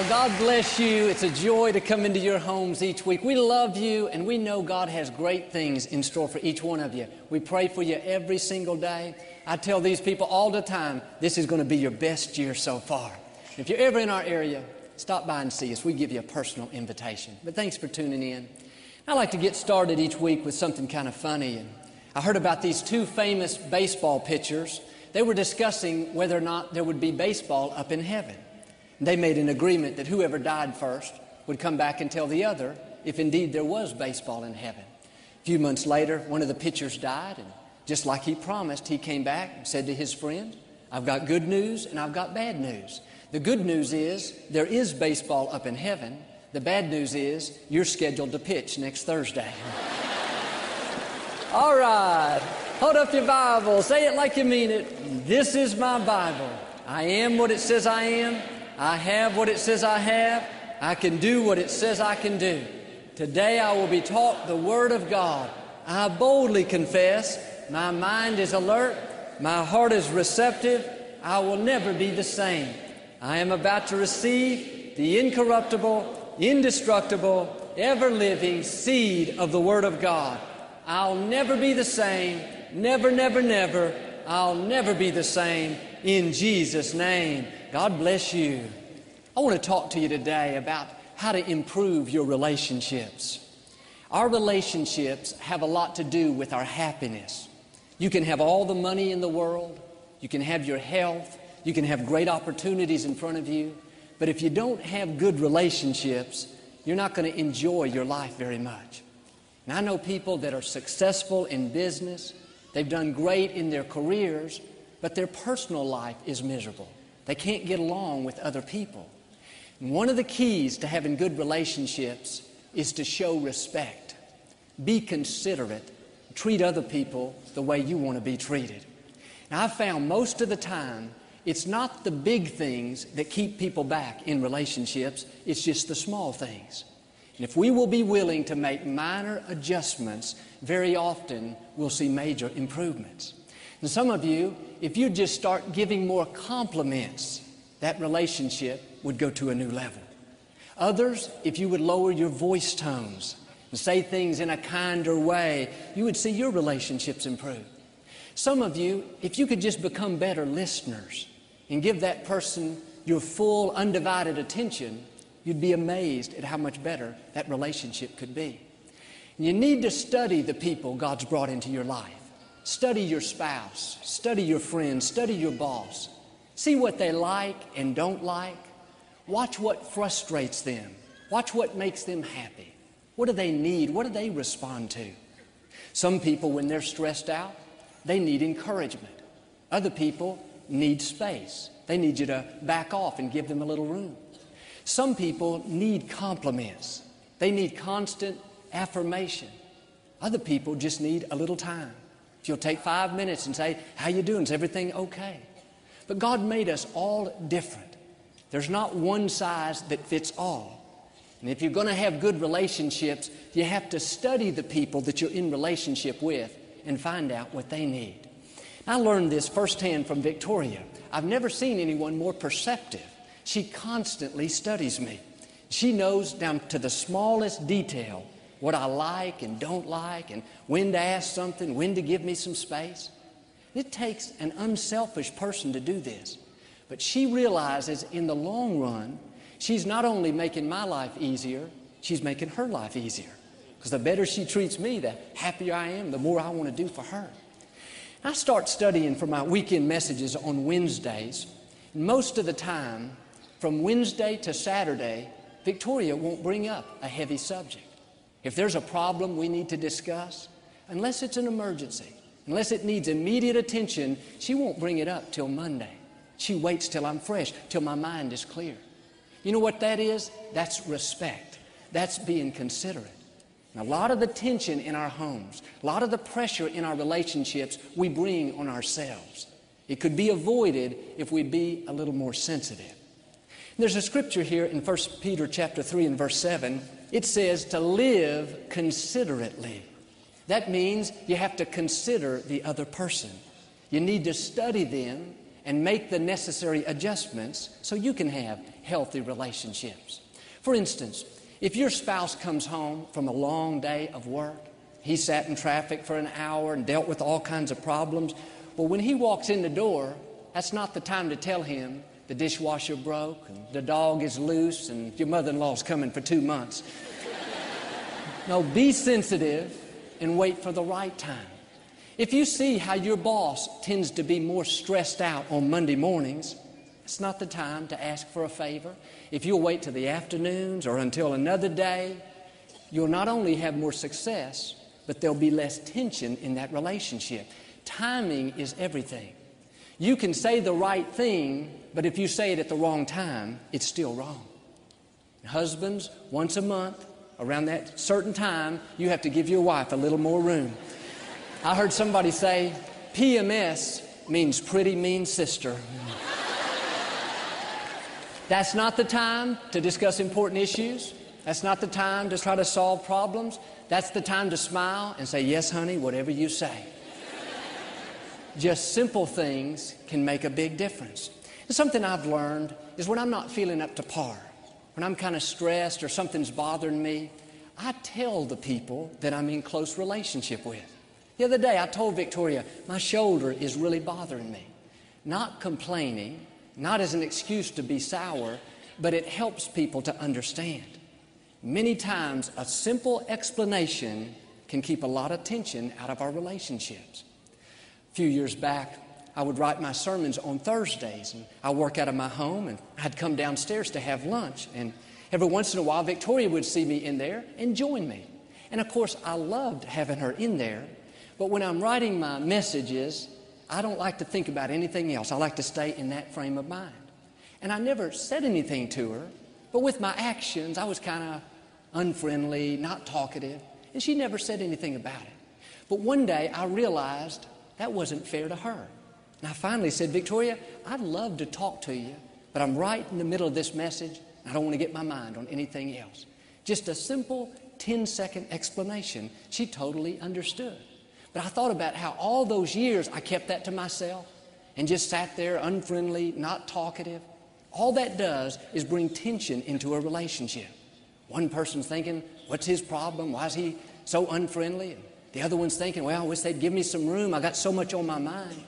Well, God bless you. It's a joy to come into your homes each week. We love you, and we know God has great things in store for each one of you. We pray for you every single day. I tell these people all the time, this is going to be your best year so far. If you're ever in our area, stop by and see us. We give you a personal invitation. But thanks for tuning in. I like to get started each week with something kind of funny. And I heard about these two famous baseball pitchers. They were discussing whether or not there would be baseball up in heaven. They made an agreement that whoever died first would come back and tell the other if indeed there was baseball in heaven. A few months later, one of the pitchers died, and just like he promised, he came back and said to his friend, I've got good news and I've got bad news. The good news is there is baseball up in heaven. The bad news is you're scheduled to pitch next Thursday. All right, hold up your Bible, say it like you mean it. This is my Bible. I am what it says I am. I have what it says I have. I can do what it says I can do. Today I will be taught the Word of God. I boldly confess my mind is alert, my heart is receptive. I will never be the same. I am about to receive the incorruptible, indestructible, ever living seed of the Word of God. I'll never be the same. Never, never, never. I'll never be the same in Jesus' name. God bless you. I want to talk to you today about how to improve your relationships. Our relationships have a lot to do with our happiness. You can have all the money in the world, you can have your health, you can have great opportunities in front of you, but if you don't have good relationships, you're not going to enjoy your life very much. And I know people that are successful in business, they've done great in their careers, but their personal life is miserable. They can't get along with other people. One of the keys to having good relationships is to show respect. Be considerate. Treat other people the way you want to be treated. Now, I've found most of the time it's not the big things that keep people back in relationships, it's just the small things. And if we will be willing to make minor adjustments, very often we'll see major improvements. And some of you, if you just start giving more compliments, that relationship would go to a new level. Others, if you would lower your voice tones and say things in a kinder way, you would see your relationships improve. Some of you, if you could just become better listeners and give that person your full, undivided attention, you'd be amazed at how much better that relationship could be. You need to study the people God's brought into your life. Study your spouse, study your friends, study your boss. See what they like and don't like. Watch what frustrates them. Watch what makes them happy. What do they need? What do they respond to? Some people, when they're stressed out, they need encouragement. Other people need space. They need you to back off and give them a little room. Some people need compliments. They need constant affirmation. Other people just need a little time. If you'll take five minutes and say, how you doing? Is everything okay? But God made us all different. There's not one size that fits all. And if you're going to have good relationships, you have to study the people that you're in relationship with and find out what they need. I learned this firsthand from Victoria. I've never seen anyone more perceptive. She constantly studies me. She knows down to the smallest detail what I like and don't like, and when to ask something, when to give me some space. It takes an unselfish person to do this. But she realizes in the long run, she's not only making my life easier, she's making her life easier. Because the better she treats me, the happier I am, the more I want to do for her. I start studying for my weekend messages on Wednesdays. Most of the time, from Wednesday to Saturday, Victoria won't bring up a heavy subject. If there's a problem we need to discuss, unless it's an emergency, unless it needs immediate attention, she won't bring it up till Monday. She waits till I'm fresh, till my mind is clear. You know what that is? That's respect. That's being considerate. And a lot of the tension in our homes, a lot of the pressure in our relationships, we bring on ourselves. It could be avoided if we'd be a little more sensitive. There's a scripture here in 1 Peter chapter 3 and verse 7 it says to live considerately. That means you have to consider the other person. You need to study them and make the necessary adjustments so you can have healthy relationships. For instance, if your spouse comes home from a long day of work, he sat in traffic for an hour and dealt with all kinds of problems. Well, when he walks in the door, that's not the time to tell him the dishwasher broke and the dog is loose and your mother in law's coming for two months. no, be sensitive and wait for the right time. If you see how your boss tends to be more stressed out on Monday mornings, it's not the time to ask for a favor. If you'll wait till the afternoons or until another day, you'll not only have more success, but there'll be less tension in that relationship. Timing is everything. You can say the right thing, but if you say it at the wrong time, it's still wrong. Husbands, once a month, around that certain time, you have to give your wife a little more room. I heard somebody say, PMS means pretty mean sister. That's not the time to discuss important issues. That's not the time to try to solve problems. That's the time to smile and say, Yes, honey, whatever you say. Just simple things can make a big difference. And something I've learned is when I'm not feeling up to par, when I'm kind of stressed or something's bothering me, I tell the people that I'm in close relationship with. The other day, I told Victoria, my shoulder is really bothering me. Not complaining, not as an excuse to be sour, but it helps people to understand. Many times, a simple explanation can keep a lot of tension out of our relationships. Few years back, I would write my sermons on Thursdays, and I work out of my home, and I'd come downstairs to have lunch. And every once in a while, Victoria would see me in there and join me. And of course, I loved having her in there but when I'm writing my messages, I don't like to think about anything else. I like to stay in that frame of mind. And I never said anything to her, but with my actions, I was kind of unfriendly, not talkative, and she never said anything about it. But one day I realized that wasn't fair to her. And I finally said, Victoria, I'd love to talk to you, but I'm right in the middle of this message. I don't want to get my mind on anything else. Just a simple 10 second explanation. She totally understood. But I thought about how all those years I kept that to myself and just sat there unfriendly, not talkative. All that does is bring tension into a relationship. One person's thinking, what's his problem? Why is he so unfriendly? And the other one's thinking, well, I wish they'd give me some room. I got so much on my mind.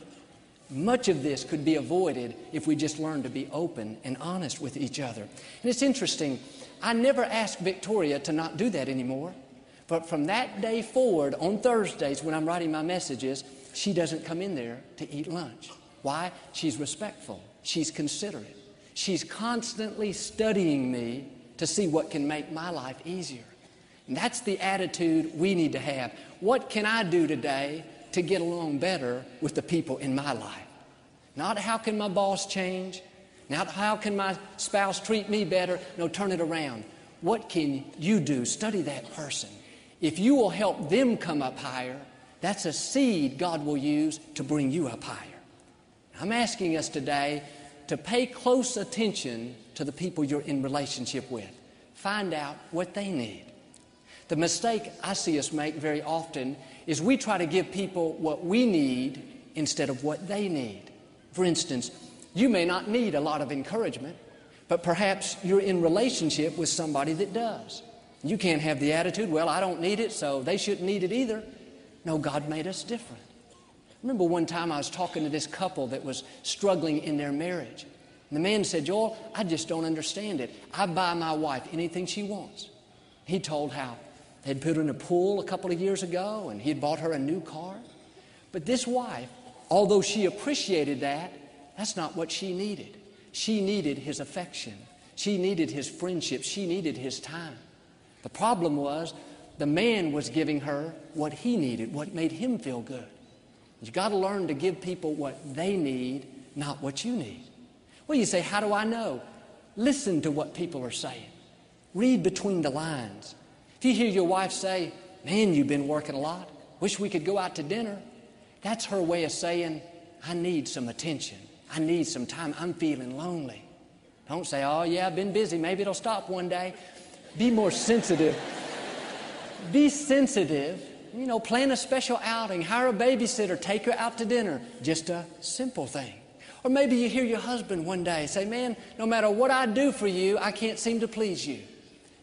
Much of this could be avoided if we just learned to be open and honest with each other. And it's interesting, I never asked Victoria to not do that anymore. But from that day forward, on Thursdays when I'm writing my messages, she doesn't come in there to eat lunch. Why? She's respectful. She's considerate. She's constantly studying me to see what can make my life easier. And that's the attitude we need to have. What can I do today to get along better with the people in my life? Not how can my boss change? Not how can my spouse treat me better? No, turn it around. What can you do? Study that person. If you will help them come up higher, that's a seed God will use to bring you up higher. I'm asking us today to pay close attention to the people you're in relationship with. Find out what they need. The mistake I see us make very often is we try to give people what we need instead of what they need. For instance, you may not need a lot of encouragement, but perhaps you're in relationship with somebody that does. You can't have the attitude, well, I don't need it, so they shouldn't need it either. No, God made us different. Remember one time I was talking to this couple that was struggling in their marriage. And the man said, Joel, I just don't understand it. I buy my wife anything she wants. He told how they'd put her in a pool a couple of years ago and he'd bought her a new car. But this wife, although she appreciated that, that's not what she needed. She needed his affection. She needed his friendship. She needed his time. The problem was the man was giving her what he needed, what made him feel good. You've got to learn to give people what they need, not what you need. Well, you say, How do I know? Listen to what people are saying. Read between the lines. If you hear your wife say, Man, you've been working a lot. Wish we could go out to dinner. That's her way of saying, I need some attention. I need some time. I'm feeling lonely. Don't say, Oh, yeah, I've been busy. Maybe it'll stop one day. Be more sensitive. Be sensitive. You know, plan a special outing, hire a babysitter, take her out to dinner. Just a simple thing. Or maybe you hear your husband one day say, Man, no matter what I do for you, I can't seem to please you.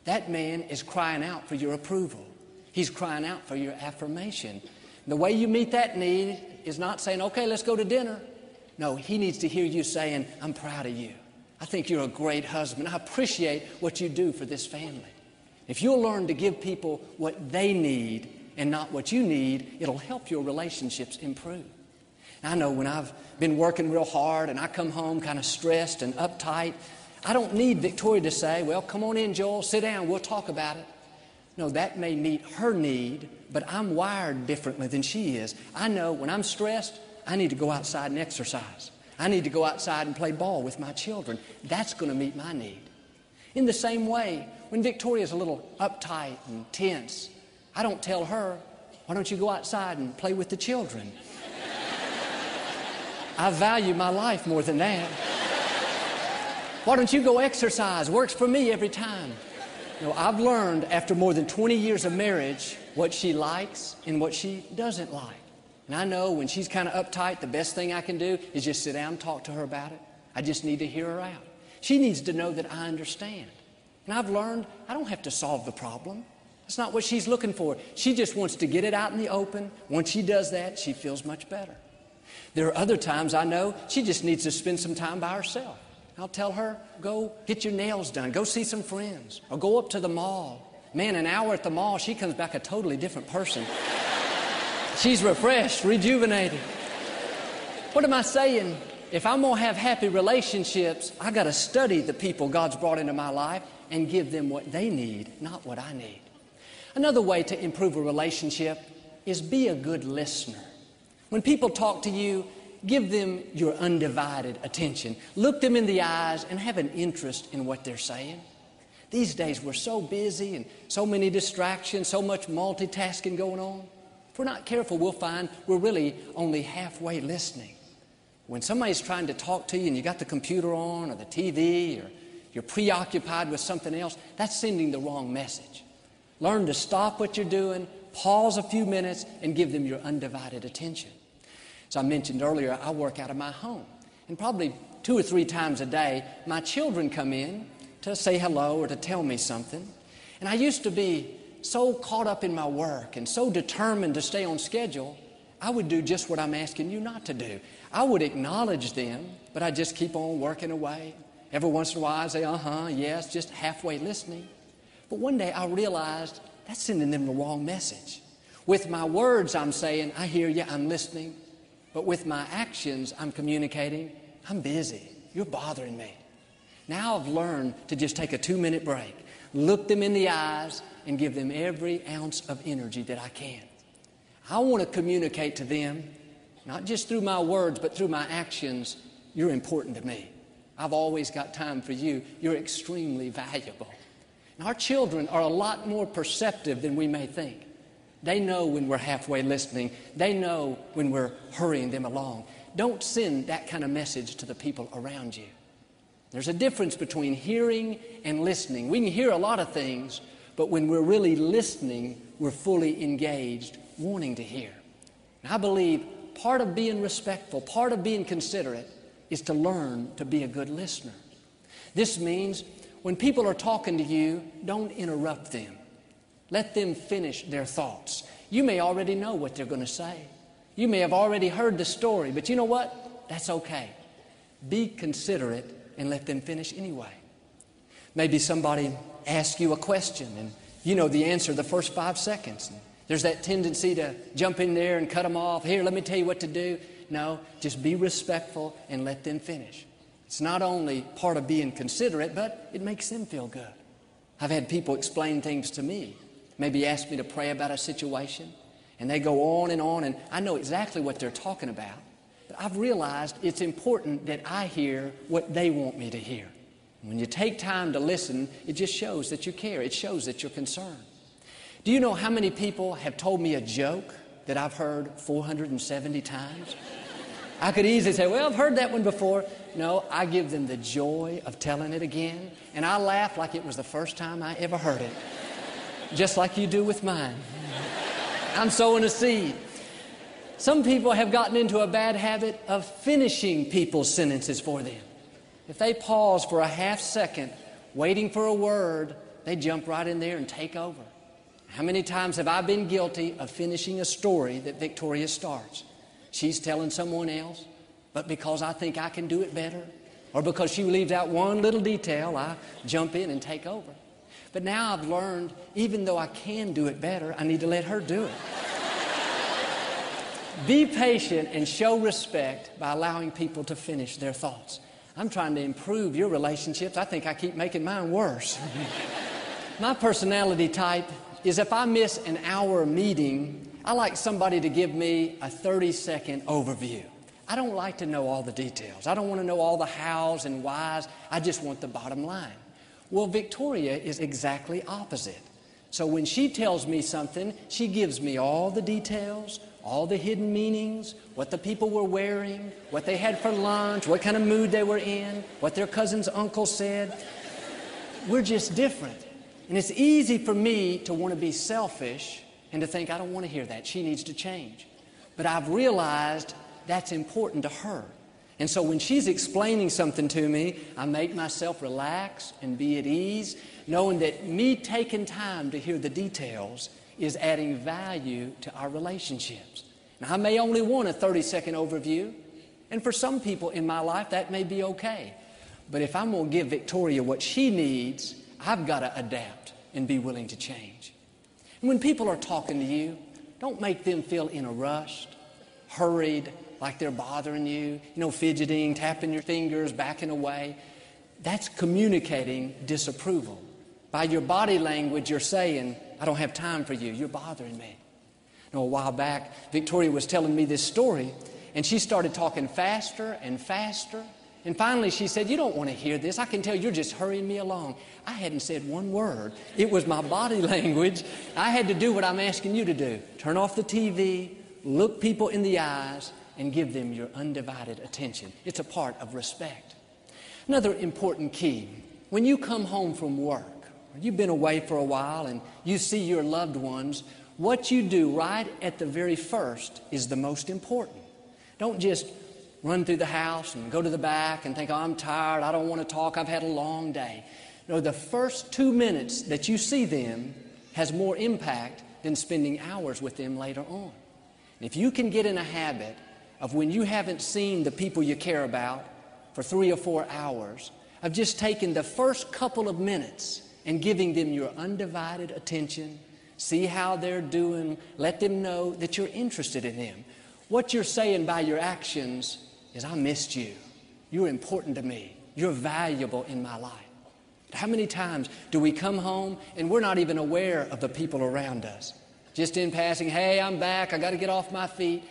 That man is crying out for your approval. He's crying out for your affirmation. The way you meet that need is not saying, Okay, let's go to dinner. No, he needs to hear you saying, I'm proud of you. I think you're a great husband. I appreciate what you do for this family. If you'll learn to give people what they need and not what you need, it'll help your relationships improve. I know when I've been working real hard and I come home kind of stressed and uptight, I don't need Victoria to say, Well, come on in, Joel, sit down, we'll talk about it. No, that may meet her need, but I'm wired differently than she is. I know when I'm stressed, I need to go outside and exercise. I need to go outside and play ball with my children. That's going to meet my need. In the same way, when Victoria's a little uptight and tense, I don't tell her, Why don't you go outside and play with the children? I value my life more than that. Why don't you go exercise? Works for me every time. No, I've learned after more than 20 years of marriage what she likes and what she doesn't like. And I know when she's kind of uptight, the best thing I can do is just sit down and talk to her about it. I just need to hear her out. She needs to know that I understand. And I've learned I don't have to solve the problem. That's not what she's looking for. She just wants to get it out in the open. Once she does that, she feels much better. There are other times I know she just needs to spend some time by herself. I'll tell her, go get your nails done, go see some friends, or go up to the mall. Man, an hour at the mall, she comes back a totally different person. She's refreshed, rejuvenated. What am I saying? If I'm going to have happy relationships, I got to study the people God's brought into my life and give them what they need, not what I need. Another way to improve a relationship is be a good listener. When people talk to you, give them your undivided attention. Look them in the eyes and have an interest in what they're saying. These days we're so busy and so many distractions, so much multitasking going on. If we're not careful, we'll find we're really only halfway listening. When somebody's trying to talk to you and you got the computer on or the TV or you're preoccupied with something else, that's sending the wrong message. Learn to stop what you're doing, pause a few minutes, and give them your undivided attention. As I mentioned earlier, I work out of my home. And probably two or three times a day, my children come in to say hello or to tell me something. And I used to be so caught up in my work and so determined to stay on schedule, I would do just what I'm asking you not to do. I would acknowledge them, but I just keep on working away. Every once in a while, I say, uh huh, yes, just halfway listening. But one day I realized that's sending them the wrong message. With my words, I'm saying, I hear you, I'm listening. But with my actions, I'm communicating, I'm busy. You're bothering me. Now I've learned to just take a two minute break, look them in the eyes, and give them every ounce of energy that I can. I want to communicate to them, not just through my words, but through my actions. You're important to me. I've always got time for you. You're extremely valuable. And our children are a lot more perceptive than we may think. They know when we're halfway listening. They know when we're hurrying them along. Don't send that kind of message to the people around you. There's a difference between hearing and listening. We can hear a lot of things, but when we're really listening, we're fully engaged, wanting to hear. And I believe part of being respectful, part of being considerate, is to learn to be a good listener. This means when people are talking to you, don't interrupt them. Let them finish their thoughts. You may already know what they're going to say. You may have already heard the story, but you know what? That's okay. Be considerate and let them finish anyway. Maybe somebody asks you a question and you know the answer the first five seconds. There's that tendency to jump in there and cut them off. Here, let me tell you what to do. No, just be respectful and let them finish. It's not only part of being considerate, but it makes them feel good. I've had people explain things to me maybe ask me to pray about a situation, and they go on and on, and I know exactly what they're talking about. But I've realized it's important that I hear what they want me to hear. When you take time to listen, it just shows that you care. It shows that you're concerned. Do you know how many people have told me a joke that I've heard 470 times? I could easily say, Well, I've heard that one before. No, I give them the joy of telling it again, and I laugh like it was the first time I ever heard it just like you do with mine. I'm sowing a seed. Some people have gotten into a bad habit of finishing people's sentences for them. If they pause for a half second waiting for a word, they jump right in there and take over. How many times have I been guilty of finishing a story that Victoria starts? She's telling someone else, but because I think I can do it better, or because she leaves out one little detail, I jump in and take over. But now I've learned, even though I can do it better, I need to let her do it. Be patient and show respect by allowing people to finish their thoughts. I'm trying to improve your relationships. I think I keep making mine worse. My personality type is if I miss an hour meeting, I like somebody to give me a 30 second overview. I don't like to know all the details. I don't want to know all the hows and whys. I just want the bottom line. Well, Victoria is exactly opposite. So when she tells me something, she gives me all the details, all the hidden meanings, what the people were wearing, what they had for lunch, what kind of mood they were in, what their cousin's uncle said. We're just different. And it's easy for me to want to be selfish and to think, I don't want to hear that. She needs to change. But I've realized that's important to her. And so when she's explaining something to me, I make myself relax and be at ease, knowing that me taking time to hear the details is adding value to our relationships. Now, I may only want a 30 second overview, and for some people in my life, that may be okay. But if I'm going to give Victoria what she needs, I've got to adapt and be willing to change. And when people are talking to you, don't make them feel in a rush, hurried, like they're bothering you, you know, fidgeting, tapping your fingers, backing away. That's communicating disapproval. By your body language, you're saying, I don't have time for you. You're bothering me. You know, a while back, Victoria was telling me this story, and she started talking faster and faster. And finally, she said, You don't want to hear this. I can tell you're just hurrying me along. I hadn't said one word. It was my body language. I had to do what I'm asking you to do turn off the TV, look people in the eyes, and give them your undivided attention. It's a part of respect. Another important key when you come home from work, you've been away for a while and you see your loved ones, what you do right at the very first is the most important. Don't just run through the house and go to the back and think, oh, I'm tired, I don't want to talk, I've had a long day. No, the first two minutes that you see them has more impact than spending hours with them later on. And if you can get in a habit of when you haven't seen the people you care about for three or four hours, of just taking the first couple of minutes and giving them your undivided attention, see how they're doing, let them know that you're interested in them. What you're saying by your actions is, I missed you. You're important to me. You're valuable in my life. How many times do we come home and we're not even aware of the people around us? Just in passing, hey, I'm back, I got to get off my feet.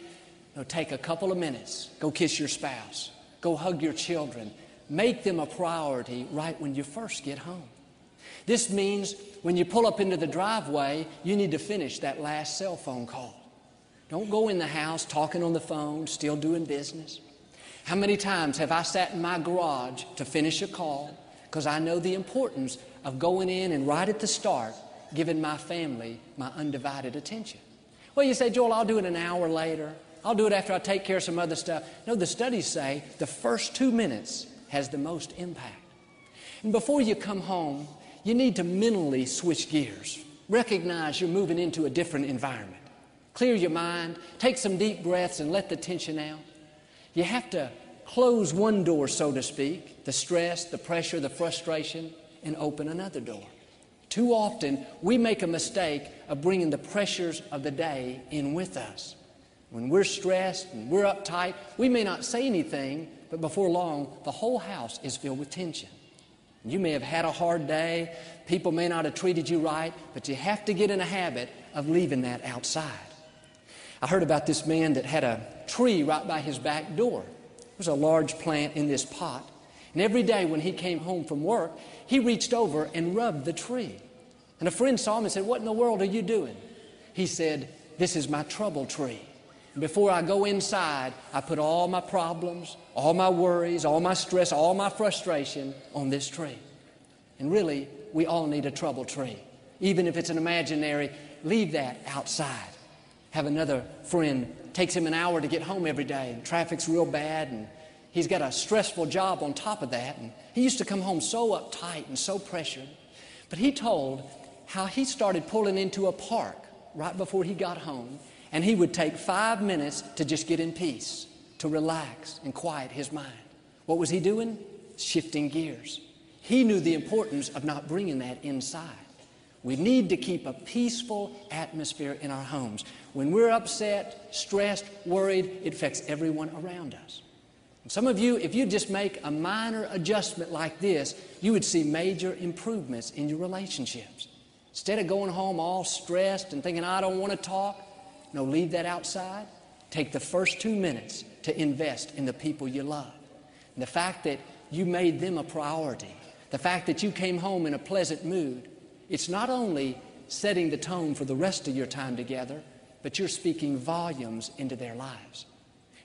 No, take a couple of minutes. Go kiss your spouse. Go hug your children. Make them a priority right when you first get home. This means when you pull up into the driveway, you need to finish that last cell phone call. Don't go in the house talking on the phone, still doing business. How many times have I sat in my garage to finish a call because I know the importance of going in and right at the start giving my family my undivided attention? Well, you say, Joel, I'll do it an hour later. I'll do it after I take care of some other stuff. No, the studies say the first two minutes has the most impact. And before you come home, you need to mentally switch gears. Recognize you're moving into a different environment. Clear your mind, take some deep breaths, and let the tension out. You have to close one door, so to speak the stress, the pressure, the frustration and open another door. Too often, we make a mistake of bringing the pressures of the day in with us. When we're stressed and we're uptight, we may not say anything, but before long, the whole house is filled with tension. You may have had a hard day, people may not have treated you right, but you have to get in a habit of leaving that outside. I heard about this man that had a tree right by his back door. There was a large plant in this pot. And every day when he came home from work, he reached over and rubbed the tree. And a friend saw him and said, What in the world are you doing? He said, This is my trouble tree. Before I go inside, I put all my problems, all my worries, all my stress, all my frustration on this tree. And really, we all need a trouble tree. Even if it's an imaginary, leave that outside. Have another friend takes him an hour to get home every day, and traffic's real bad, and he's got a stressful job on top of that. And he used to come home so uptight and so pressured. But he told how he started pulling into a park right before he got home, and he would take five minutes to just get in peace, to relax and quiet his mind. What was he doing? Shifting gears. He knew the importance of not bringing that inside. We need to keep a peaceful atmosphere in our homes. When we're upset, stressed, worried, it affects everyone around us. Some of you, if you just make a minor adjustment like this, you would see major improvements in your relationships. Instead of going home all stressed and thinking, I don't want to talk, no, leave that outside. Take the first two minutes to invest in the people you love. And the fact that you made them a priority, the fact that you came home in a pleasant mood, it's not only setting the tone for the rest of your time together, but you're speaking volumes into their lives.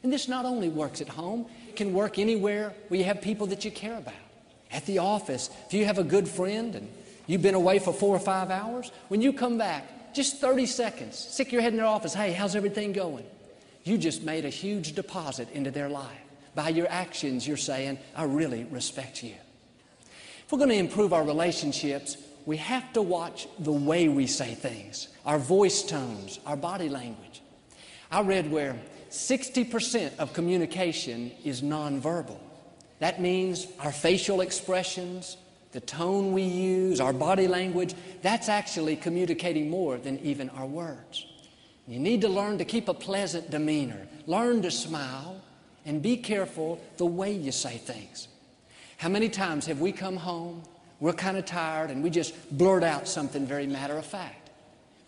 And this not only works at home, it can work anywhere where you have people that you care about. At the office, if you have a good friend and you've been away for four or five hours, when you come back, just 30 seconds, stick your head in their office, hey, how's everything going? You just made a huge deposit into their life. By your actions, you're saying, I really respect you. If we're going to improve our relationships, we have to watch the way we say things, our voice tones, our body language. I read where 60% of communication is nonverbal. That means our facial expressions, the tone we use, our body language, that's actually communicating more than even our words. You need to learn to keep a pleasant demeanor, learn to smile, and be careful the way you say things. How many times have we come home we're kind of tired and we just blurt out something very matter of fact.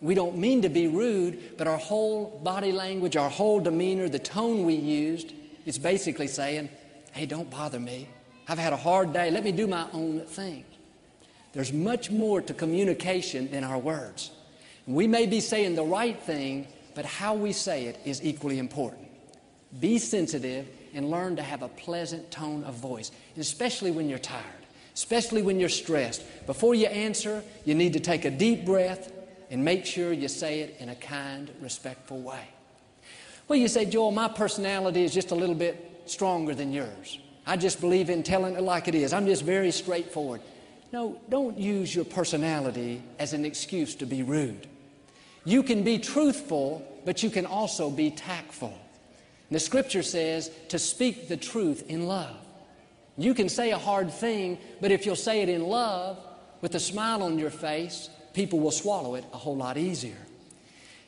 We don't mean to be rude, but our whole body language, our whole demeanor, the tone we used is basically saying, hey, don't bother me. I've had a hard day. Let me do my own thing. There's much more to communication than our words. We may be saying the right thing, but how we say it is equally important. Be sensitive and learn to have a pleasant tone of voice, especially when you're tired especially when you're stressed. Before you answer, you need to take a deep breath and make sure you say it in a kind, respectful way. Well, you say, Joel, my personality is just a little bit stronger than yours. I just believe in telling it like it is. I'm just very straightforward. No, don't use your personality as an excuse to be rude. You can be truthful, but you can also be tactful. And the scripture says to speak the truth in love. You can say a hard thing, but if you'll say it in love, with a smile on your face, people will swallow it a whole lot easier.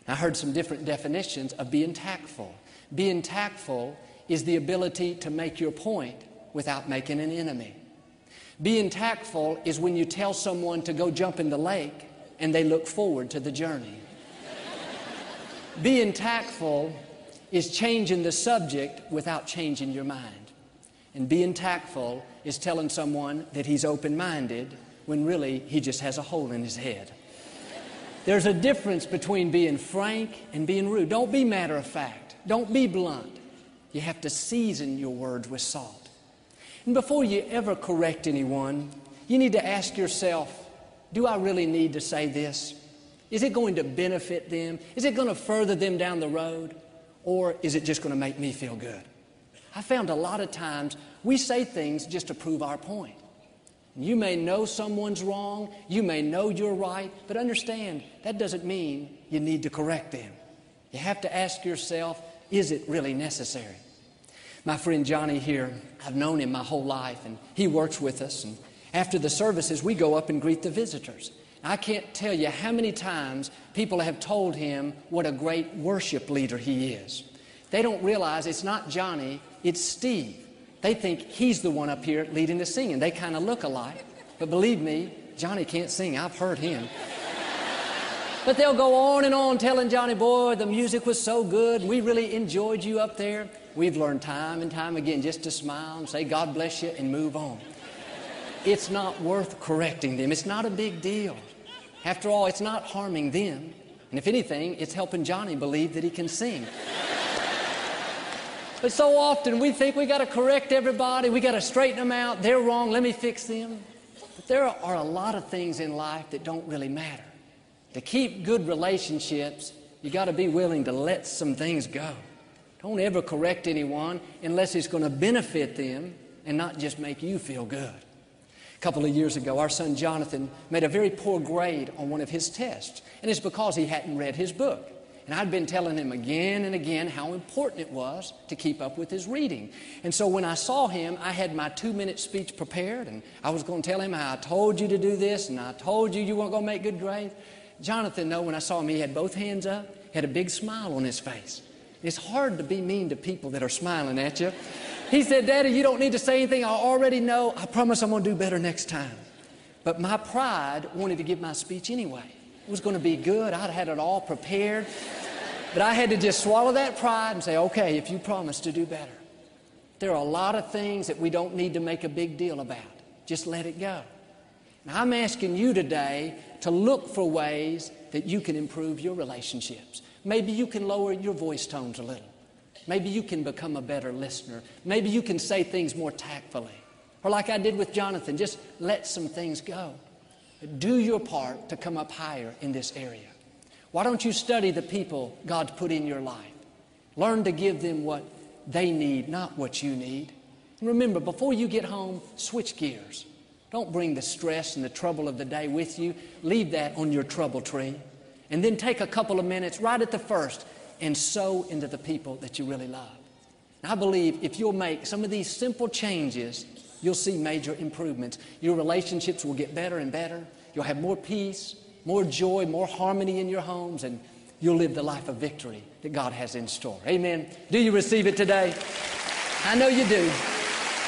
I heard some different definitions of being tactful. Being tactful is the ability to make your point without making an enemy. Being tactful is when you tell someone to go jump in the lake and they look forward to the journey. Being tactful is changing the subject without changing your mind. And being tactful is telling someone that he's open minded when really he just has a hole in his head. There's a difference between being frank and being rude. Don't be matter of fact, don't be blunt. You have to season your words with salt. And before you ever correct anyone, you need to ask yourself do I really need to say this? Is it going to benefit them? Is it going to further them down the road? Or is it just going to make me feel good? I found a lot of times we say things just to prove our point. You may know someone's wrong, you may know you're right, but understand that doesn't mean you need to correct them. You have to ask yourself, is it really necessary? My friend Johnny here, I've known him my whole life, and he works with us. And after the services, we go up and greet the visitors. I can't tell you how many times people have told him what a great worship leader he is. They don't realize it's not Johnny, it's Steve. They think he's the one up here leading the singing. They kind of look alike. But believe me, Johnny can't sing. I've heard him. But they'll go on and on telling Johnny, boy, the music was so good. We really enjoyed you up there. We've learned time and time again just to smile and say, God bless you, and move on. It's not worth correcting them. It's not a big deal. After all, it's not harming them. And if anything, it's helping Johnny believe that he can sing. But so often we think we got to correct everybody, we got to straighten them out, they're wrong, let me fix them. But there are a lot of things in life that don't really matter. To keep good relationships, You got to be willing to let some things go. Don't ever correct anyone unless it's going to benefit them and not just make you feel good. A couple of years ago, our son Jonathan made a very poor grade on one of his tests, and it's because he hadn't read his book. And I'd been telling him again and again how important it was to keep up with his reading. And so when I saw him, I had my two minute speech prepared, and I was going to tell him how I told you to do this, and I told you you weren't going to make good grades. Jonathan, though, when I saw him, he had both hands up, had a big smile on his face. It's hard to be mean to people that are smiling at you. He said, Daddy, you don't need to say anything. I already know. I promise I'm going to do better next time. But my pride wanted to give my speech anyway. It was going to be good. I'd had it all prepared. But I had to just swallow that pride and say, okay, if you promise to do better. There are a lot of things that we don't need to make a big deal about. Just let it go. Now, I'm asking you today to look for ways that you can improve your relationships. Maybe you can lower your voice tones a little. Maybe you can become a better listener. Maybe you can say things more tactfully. Or, like I did with Jonathan, just let some things go. Do your part to come up higher in this area. Why don't you study the people God's put in your life? Learn to give them what they need, not what you need. And remember, before you get home, switch gears. Don't bring the stress and the trouble of the day with you. Leave that on your trouble tree. And then take a couple of minutes right at the first and sow into the people that you really love. And I believe if you'll make some of these simple changes, you'll see major improvements. Your relationships will get better and better. You'll have more peace, more joy, more harmony in your homes, and you'll live the life of victory that God has in store. Amen. Do you receive it today? I know you do.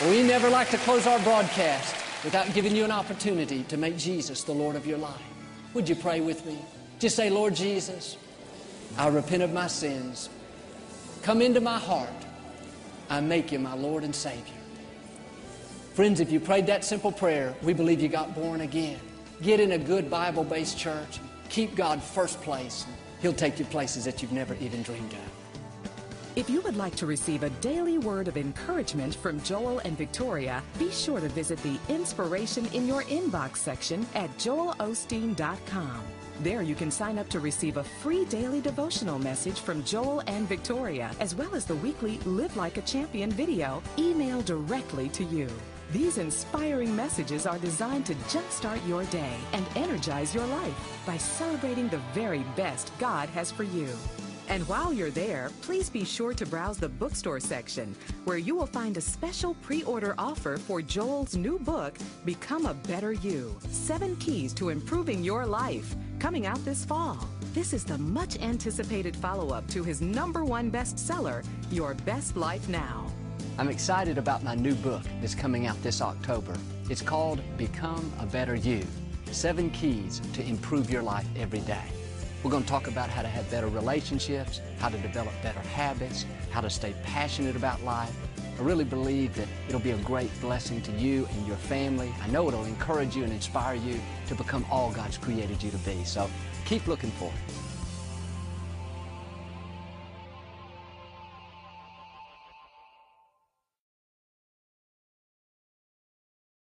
We never like to close our broadcast without giving you an opportunity to make Jesus the Lord of your life. Would you pray with me? Just say, Lord Jesus, I repent of my sins. Come into my heart. I make you my Lord and Savior. Friends, if you prayed that simple prayer, we believe you got born again. Get in a good Bible based church. Keep God first place. He'll take you places that you've never even dreamed of. If you would like to receive a daily word of encouragement from Joel and Victoria, be sure to visit the Inspiration in Your Inbox section at joelosteen.com. There you can sign up to receive a free daily devotional message from Joel and Victoria, as well as the weekly Live Like a Champion video emailed directly to you. These inspiring messages are designed to jumpstart your day and energize your life by celebrating the very best God has for you. And while you're there, please be sure to browse the bookstore section, where you will find a special pre order offer for Joel's new book, Become a Better You Seven Keys to Improving Your Life, coming out this fall. This is the much anticipated follow up to his number one bestseller, Your Best Life Now. I'm excited about my new book that's coming out this October. It's called Become a Better You Seven Keys to Improve Your Life Every Day. We're going to talk about how to have better relationships, how to develop better habits, how to stay passionate about life. I really believe that it'll be a great blessing to you and your family. I know it'll encourage you and inspire you to become all God's created you to be. So keep looking for it.